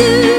to